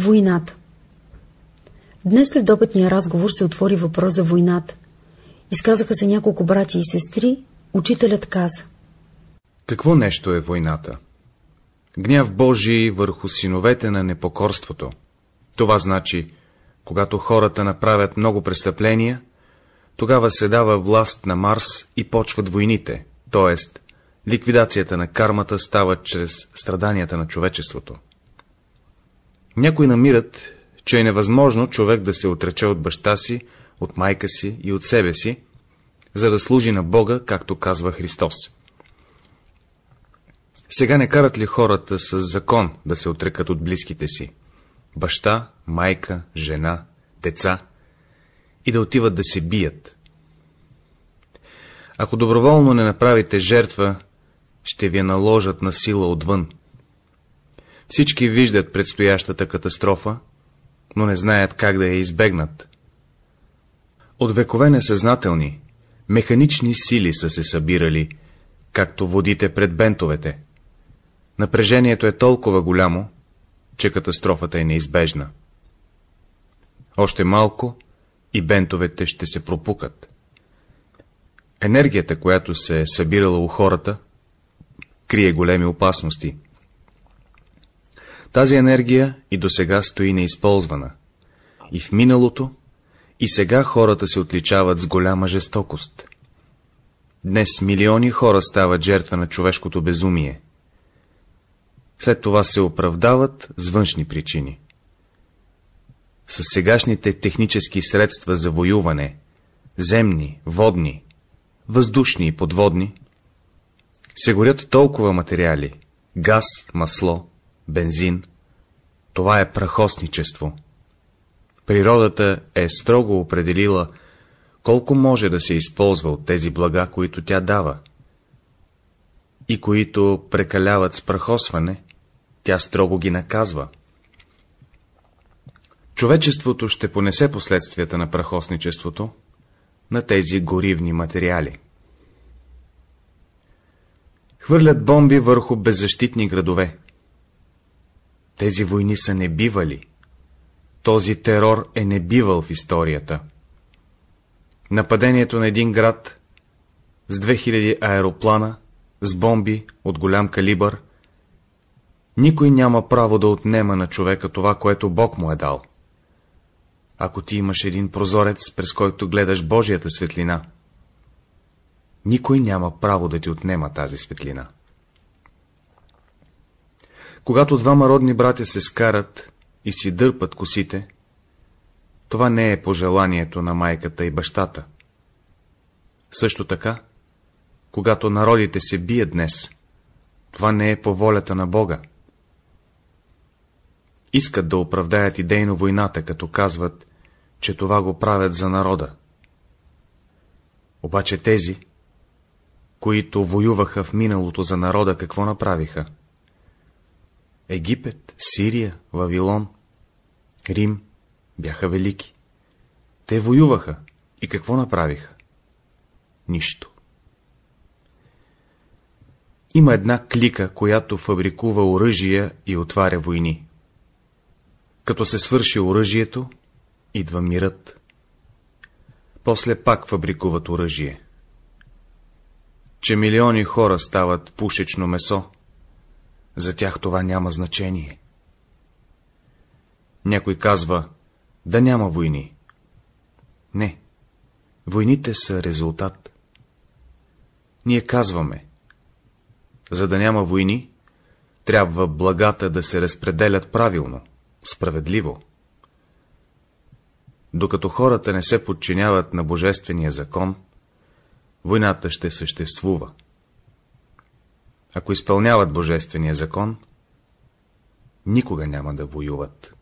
Войната Днес след опитния разговор се отвори въпрос за войната. Изказаха се няколко брати и сестри, учителят каза. Какво нещо е войната? Гняв Божий върху синовете на непокорството. Това значи, когато хората направят много престъпления, тогава се дава власт на Марс и почват войните, т.е. ликвидацията на кармата става чрез страданията на човечеството. Някои намират, че е невъзможно човек да се отрече от баща си, от майка си и от себе си, за да служи на Бога, както казва Христос. Сега не карат ли хората с закон да се отрекат от близките си? Баща, майка, жена, деца и да отиват да се бият. Ако доброволно не направите жертва, ще ви наложат на сила отвън. Всички виждат предстоящата катастрофа, но не знаят как да я избегнат. От векове несъзнателни, механични сили са се събирали, както водите пред бентовете. Напрежението е толкова голямо, че катастрофата е неизбежна. Още малко и бентовете ще се пропукат. Енергията, която се е събирала у хората, крие големи опасности. Тази енергия и до сега стои неизползвана. И в миналото, и сега хората се отличават с голяма жестокост. Днес милиони хора стават жертва на човешкото безумие. След това се оправдават с външни причини. С сегашните технически средства за воюване, земни, водни, въздушни и подводни, се горят толкова материали, газ, масло, бензин. Това е прахосничество. Природата е строго определила, колко може да се използва от тези блага, които тя дава, и които прекаляват с прахосване, тя строго ги наказва. Човечеството ще понесе последствията на прахосничеството, на тези горивни материали. Хвърлят бомби върху беззащитни градове. Тези войни са небивали. Този терор е небивал в историята. Нападението на един град с 2000 аероплана, с бомби от голям калибър, никой няма право да отнема на човека това, което Бог му е дал. Ако ти имаш един прозорец, през който гледаш Божията светлина, никой няма право да ти отнема тази светлина. Когато двама родни братя се скарат и си дърпат косите, това не е пожеланието на майката и бащата. Също така, когато народите се бият днес, това не е по волята на Бога. Искат да оправдаят идейно войната, като казват, че това го правят за народа. Обаче тези, които воюваха в миналото за народа, какво направиха? Египет, Сирия, Вавилон, Рим бяха велики. Те воюваха и какво направиха? Нищо. Има една клика, която фабрикува оръжия и отваря войни. Като се свърши оръжието, идва мирът. После пак фабрикуват оръжие. Че милиони хора стават пушечно месо, за тях това няма значение. Някой казва, да няма войни. Не, войните са резултат. Ние казваме, за да няма войни, трябва благата да се разпределят правилно, справедливо. Докато хората не се подчиняват на Божествения закон, войната ще съществува. Ако изпълняват Божествения закон, никога няма да воюват.